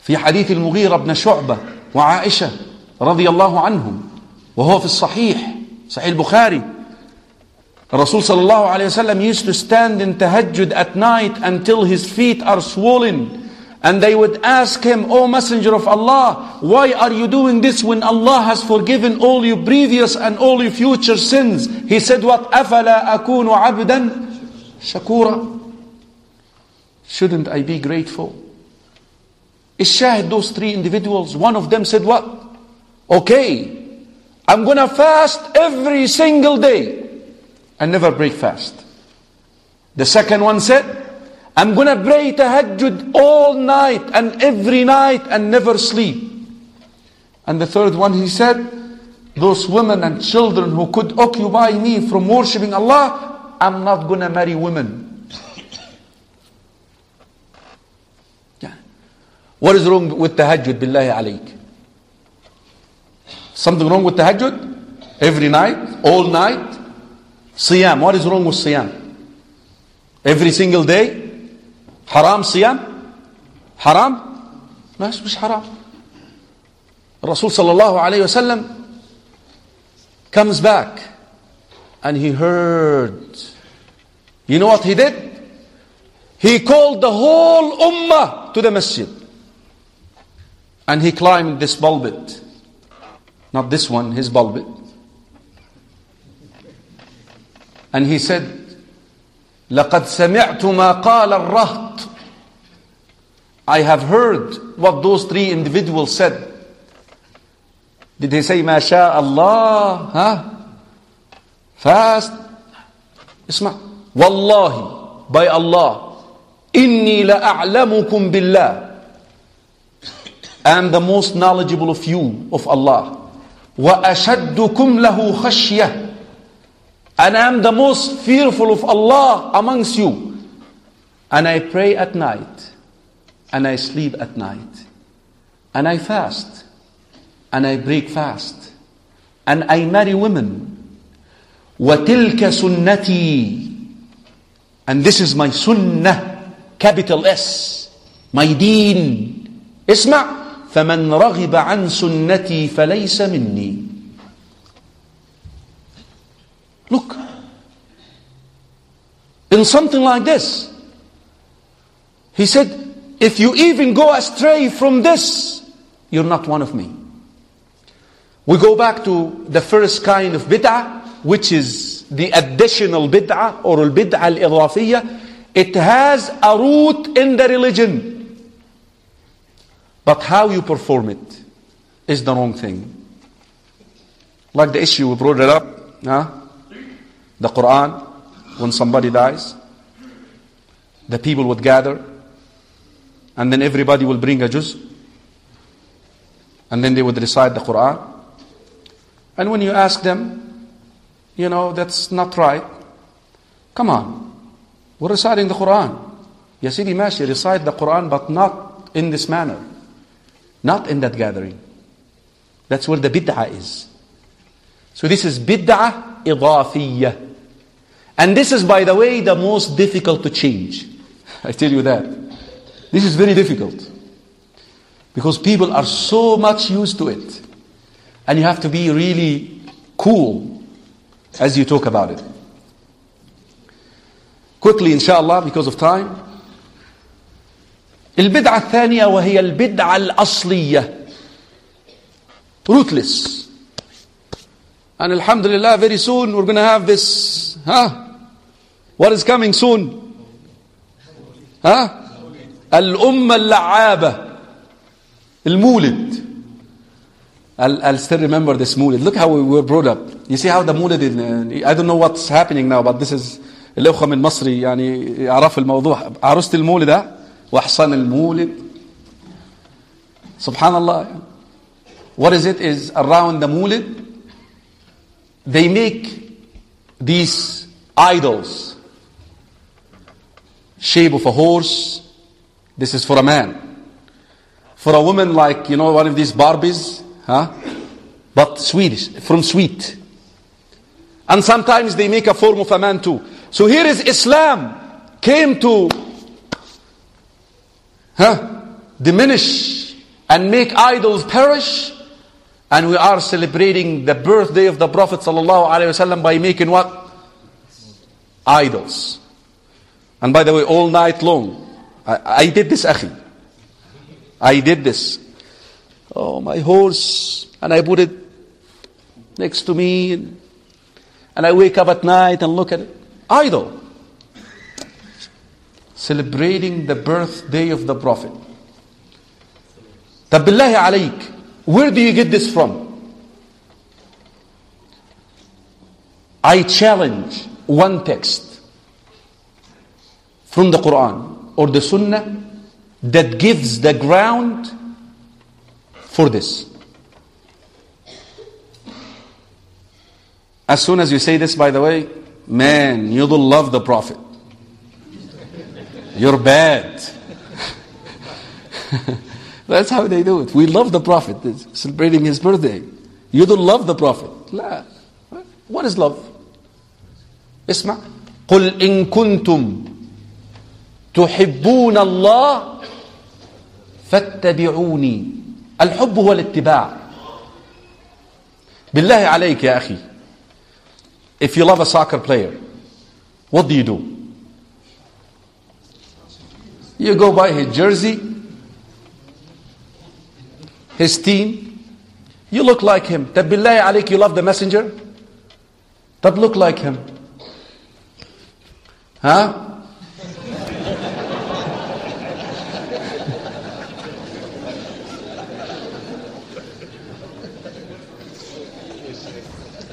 في حديث المغيرة بن شعبة وعائشة رضي الله عنهم وهو في الصحيح صحيح البخاري الرسول صلى الله عليه وسلم used to stand in tahajjud at night until his feet are swollen and they would ask him, O Messenger of Allah, why are you doing this when Allah has forgiven all your previous and all your future sins? He said, What? أَفَلَا أَكُونُ عَبْدًا Shakura. Shouldn't I be grateful? Ishahid, those three individuals, one of them said what? Okay, I'm gonna fast every single day and never break fast. The second one said, I'm gonna pray tahajjud all night and every night and never sleep. And the third one, he said, those women and children who could occupy me from worshipping Allah, I'm not gonna marry women. What is wrong with tahajjud, billahi alayk? Something wrong with tahajjud? Every night, all night? Siyam. What is wrong with Siyam? Every single day? Haram Siyam? Haram? No, it's not haram. Rasul sallallahu alayhi wasallam comes back and he heard. You know what he did? He called the whole ummah to the masjid. And he climbed this pulpit. Not this one, his pulpit. And he said لقد سمعت ما قال الرهط I have heard what those three individuals said. Did they say ما شاء الله ها fast اسمع والله by Allah إني لأعلمكم بالله am the most knowledgeable of you of Allah وأشدكم له خشية and I am the most fearful of Allah amongst you. And I pray at night, and I sleep at night, and I fast, and I break fast, and I marry women. وَتِلْكَ سُنَّتِي And this is my sunnah, capital S, my deen. اسمع فمن رغب عن سنتي فليس مني Look. In something like this, he said, if you even go astray from this, you're not one of me. We go back to the first kind of bid'ah, which is the additional bid'ah or al-bid'ah al-idafiyah. It has a root in the religion. But how you perform it is the wrong thing. Like the issue we brought it up. Huh? The Quran, when somebody dies, the people would gather, and then everybody will bring a juz, and then they would recite the Quran. And when you ask them, you know, that's not right, come on, we're reciting the Quran. Ya Sidi Mashi, recite the Quran, but not in this manner, not in that gathering. That's where the bid'ah is. So this is bid'ah idafiyah. And this is, by the way, the most difficult to change. I tell you that. This is very difficult. Because people are so much used to it. And you have to be really cool as you talk about it. Quickly, inshallah, because of time. البدعة الثانية وهي البدعة الأصلية. Ruthless. And alhamdulillah, very soon we're going to have this, huh? What is coming soon? ها الأمة اللعابة المولد I'll, I'll still remember this mulid. Look how we were brought up. You see how the mulid, in, I don't know what's happening now, but this is الأخوة من مصري يعني يعرفوا الموضوع. عروسة المولد ها وأحصان المولد. سبحان الله. What is it is around the mulid, they make these idols shape of a horse. This is for a man. For a woman, like, you know, one of these Barbies, huh? But Swedish, from sweet. And sometimes they make a form of a man too. So here is Islam came to huh, diminish and make idols perish. And we are celebrating the birthday of the Prophet ﷺ by making what? Idols. And by the way, all night long, I, I did this, Akhi. I did this. Oh, my horse, and I put it next to me, and, and I wake up at night and look at it. Idol. Celebrating the birthday of the Prophet. Tabillahi alaik. Where do you get this from? I challenge one text from the Quran or the Sunnah that gives the ground for this. As soon as you say this, by the way, man, you don't love the Prophet. You're bad. That's how they do it. We love the Prophet, it's celebrating his birthday. You don't love the Prophet. لا. What is love? اسمع قل إن كنتم تحبون الله فاتبعوني الحب هو الاتباع بالله عليك يا أخي If you love a soccer player, what do you do? You go buy his jersey, his team. You look like him. طب بالله عليك you love the messenger? طب look like him. Huh?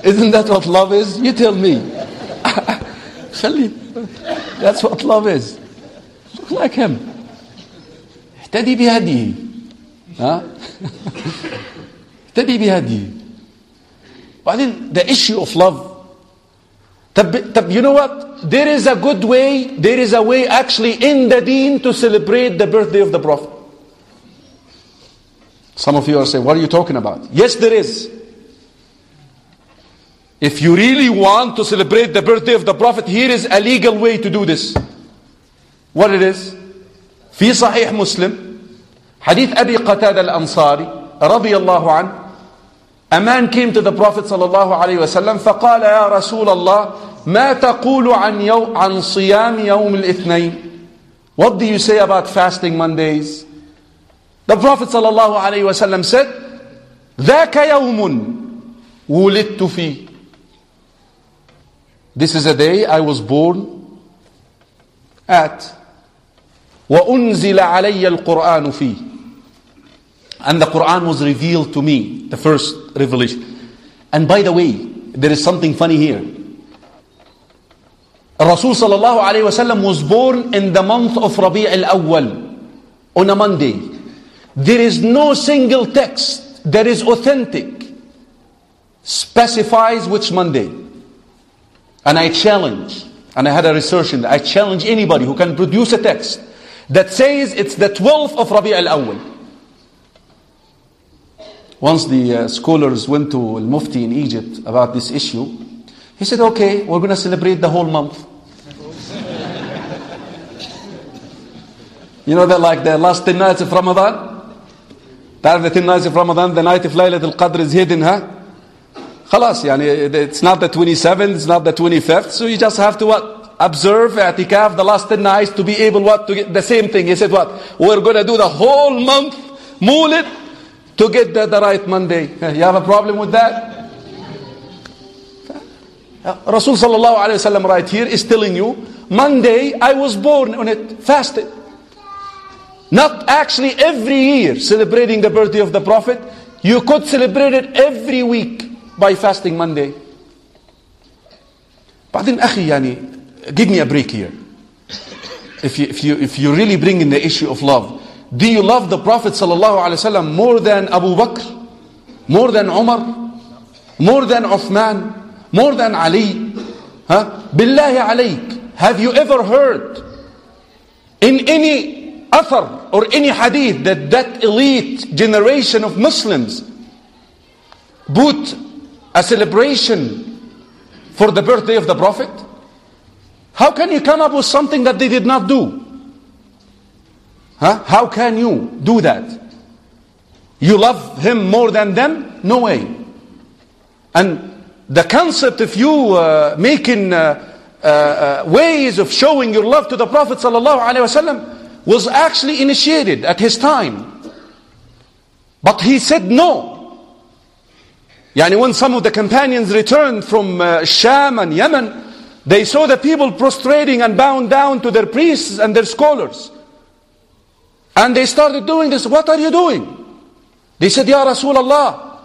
Isn't that what love is? You tell me. That's what love is. Look like him. اهتدي بهديه. ها؟ اهتدي بهديه. بعدين the issue of love. طب, طب you know what? There is a good way, there is a way actually in the deen to celebrate the birthday of the Prophet. Some of you are saying, what are you talking about? Yes, there is. If you really want to celebrate the birthday of the Prophet, here is a legal way to do this. What it is? في صحيح مسلم حديث أبي قتادة الأنصاري رضي الله عنه A man came to the Prophet صلى الله عليه وسلم فقال يا رسول الله ما تقول عن يوم عن صيام يوم الاثنين What do you say about fasting Mondays? The Prophet صلى الله عليه وسلم said ذاك يوم ولدت فيه This is a day I was born at. وَأُنزِلَ عَلَيَّ الْقُرْآنُ فِيهِ And the Quran was revealed to me, the first revelation. And by the way, there is something funny here. Rasul sallallahu alayhi wasallam was born in the month of Rabi' al-Awwal on a Monday. There is no single text that is authentic specifies which Monday. And I challenge, and I had a research in that, I challenge anybody who can produce a text that says it's the 12th of Rabi al-Awwal. Once the uh, scholars went to Mufti in Egypt about this issue, he said, okay, we're going to celebrate the whole month. you know that like the last 10 nights of Ramadan? That the 10 nights of Ramadan, the night of Laylatul Qadr is hidden, huh? خلاص يعني it's not the 27th, it's not the 25th, so you just have to what? Observe i'tikaf the last 10 nights to be able what? To get the same thing. He said what? We're going to do the whole month, mulid, to get the, the right Monday. You have a problem with that? Rasul sallallahu alayhi wasallam right here is telling you, Monday I was born on it, fasted. Not actually every year celebrating the birthday of the Prophet. You could celebrate it every week by fasting Monday. بعدين أخي يعني give me a break here. If you, if you, if you really bring in the issue of love, do you love the Prophet sallallahu alaihi wasallam more than Abu Bakr, more than Umar, more than Uthman, more than Ali? Huh? بالله عليك, have you ever heard in any author or any hadith that that elite generation of Muslims put a celebration for the birthday of the Prophet? How can you come up with something that they did not do? Huh? How can you do that? You love him more than them? No way. And the concept of you uh, making uh, uh, uh ways of showing your love to the Prophet was actually initiated at his time. But he said no. Yani when some of the companions returned from uh, Sham and Yemen, They saw the people prostrating and bowing down to their priests and their scholars. And they started doing this. What are you doing? They said, Ya Rasulullah,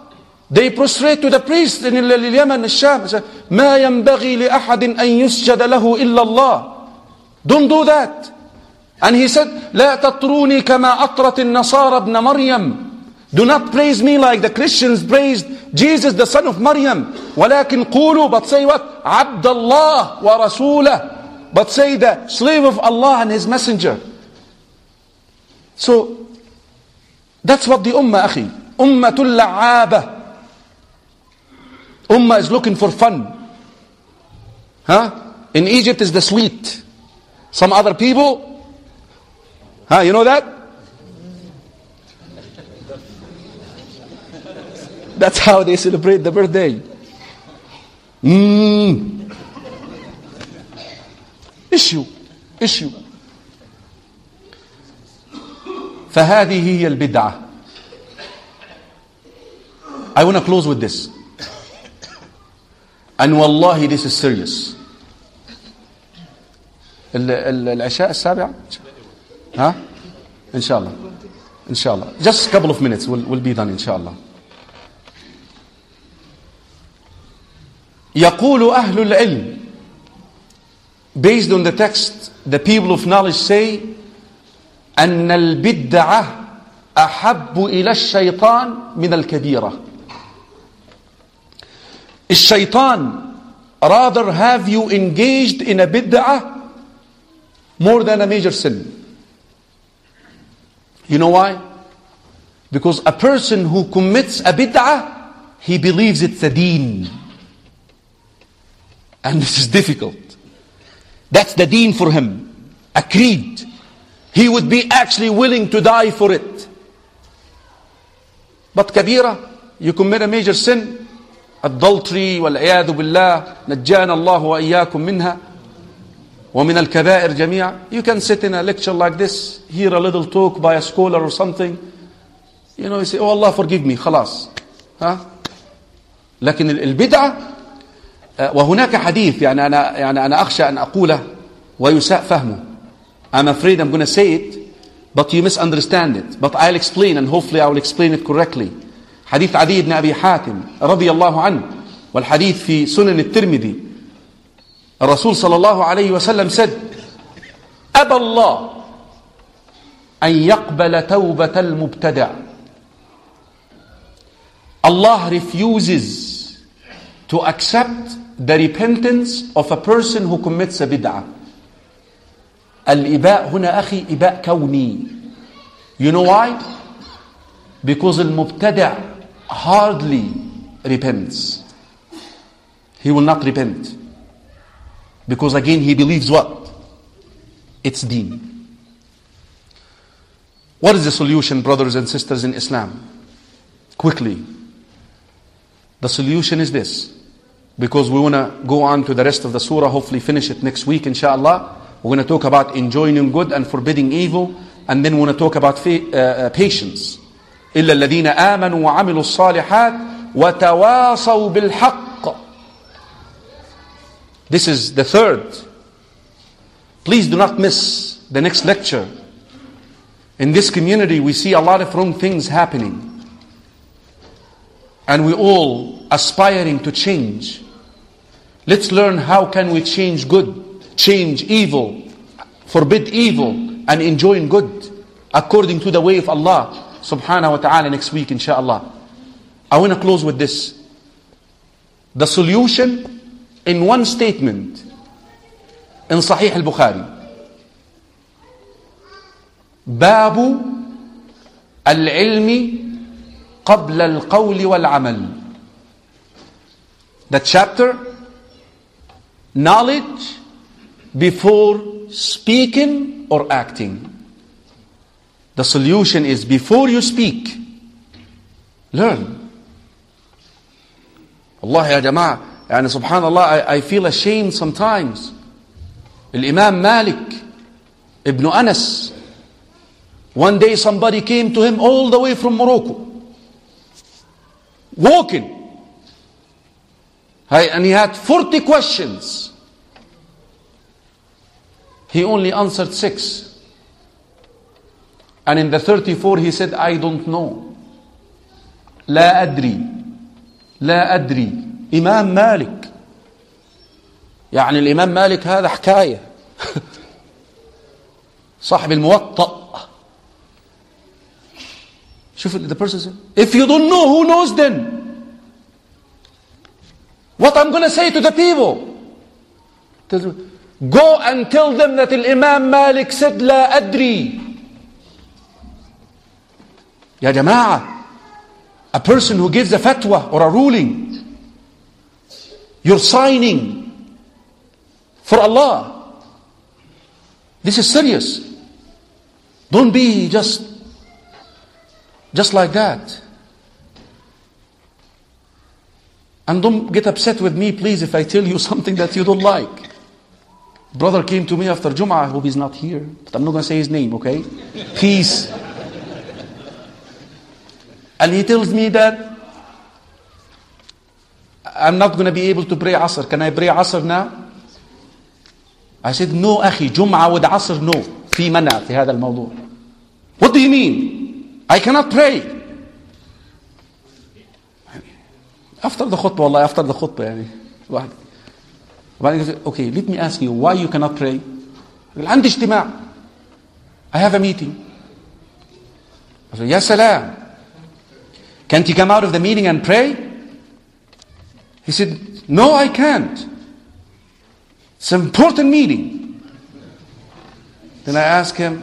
they prostrate to the priest in Yemen, Sham. ما ينبغي لأحد أن يسجد له إلا الله. Don't do that. And he said, لا تطروني كما أطرت النصارى ابن مريم. Do not praise me like the Christians praised Jesus, the son of Maryam. ولكن قولوا, but say what? عبد الله ورسوله. But say the slave of Allah and His messenger. So, that's what the ummah, أخي. أمة اللعابة. Ummah is looking for fun. Huh? In Egypt is the sweet. Some other people, huh, you know that? That's how they celebrate the birthday. Mm. Issue. Issue. فهذه هي البدعة. I want to close with this. And wallahi this is serious. ال- ال- العشاء السابع ها ان شاء الله ان شاء الله just a couple of minutes will, will be done ان شاء الله يقول أهل العلم based on the text the people of knowledge say أن البدعة أحب إلى الشيطان من الكبيرة الشيطان rather have you engaged in a bid'ah more than a major sin you know why because a person who commits a bid'ah he believes it's a deen and this is difficult. That's the deen for him. A creed. He would be actually willing to die for it. But kabira, you commit a major sin, adultery والعياذ بالله نجانا الله وإياكم منها ومن الكبائر جميعا You can sit in a lecture like this, hear a little talk by a scholar or something. You know, you say, oh Allah forgive me, خلاص. ها؟ لكن البدعة وهناك حديث يعني أنا يعني أنا أخشى أن أقوله ويساء فهمه. I'm afraid I'm to say it, but you misunderstand it. But I'll explain and hopefully I will explain it correctly. حديث عدي بن أبي حاتم رضي الله عنه والحديث في سنن الترمذي الرسول صلى الله عليه وسلم said أبى الله أن يقبل توبة المبتدع Allah refuses to accept the repentance of a person who commits a bid'ah. الإباء هنا أخي إباء كوني. You know why? Because المبتدع hardly repents. He will not repent. Because again he believes what? It's deen. What is the solution, brothers and sisters in Islam? Quickly. The solution is this. Because we want to go on to the rest of the surah, hopefully finish it next week, inshallah. We're going to talk about enjoining good and forbidding evil, and then we want to talk about fa- uh, uh, patience. إلا الذين آمنوا وعملوا الصالحات وتواصوا بالحق. This is the third. Please do not miss the next lecture. In this community, we see a lot of wrong things happening. And we all aspiring to change. Let's learn how can we change good, change evil, forbid evil, and enjoy good according to the way of Allah subhanahu wa ta'ala next week inshallah. I want to close with this. The solution in one statement in Sahih al-Bukhari. باب العلم قبل القول والعمل The chapter knowledge before speaking or acting. The solution is before you speak, learn. Allah ya jama'ah, and subhanallah, I, I feel ashamed sometimes. Imam Malik, Ibn Anas, one day somebody came to him all the way from Morocco, walking. And he had 40 questions. He only answered six. And in the 34 he said, I don't know. لا أدري لا أدري إمام مالك يعني الإمام مالك هذا حكاية صاحب الموطأ شوف the person said if you don't know who knows then what I'm going to say to the people go and tell them that الإمام مالك said لا أدري يا جماعة a person who gives a fatwa or a ruling you're signing for Allah this is serious don't be just just like that and don't get upset with me please if I tell you something that you don't like brother came to me after Jum'ah I hope he's not here but I'm not going to say his name okay peace and he tells me that I'm not going to be able to pray Asr. Can I pray Asr now? I said, no أخي جمعة with Asr no. في منع في هذا الموضوع. What do you mean? I cannot pray. After the khutbah والله after the khutbah يعني واحد. وبعدين okay let me ask you why you cannot pray? عندي اجتماع. I have a meeting. I said, يا سلام. Can't you come out of the meeting and pray? He said, No, I can't. It's an important meeting. Then I asked him,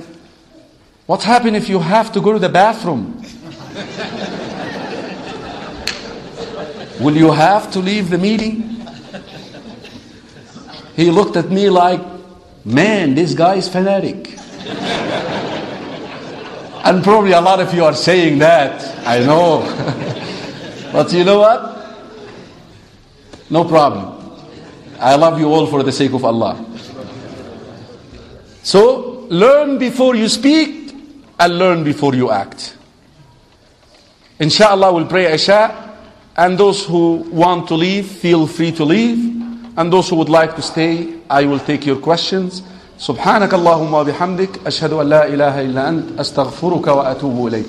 What's happened if you have to go to the bathroom? Will you have to leave the meeting? He looked at me like, Man, this guy is fanatic. And probably a lot of you are saying that. I know. but you know what? No problem. I love you all for the sake of Allah. So, learn before you speak and learn before you act. Inshallah, we'll pray Isha. And those who want to leave, feel free to leave. And those who would like to stay, I will take your questions. سبحانك اللهم وبحمدك أشهد أن لا إله إلا أنت أستغفرك وأتوب إليك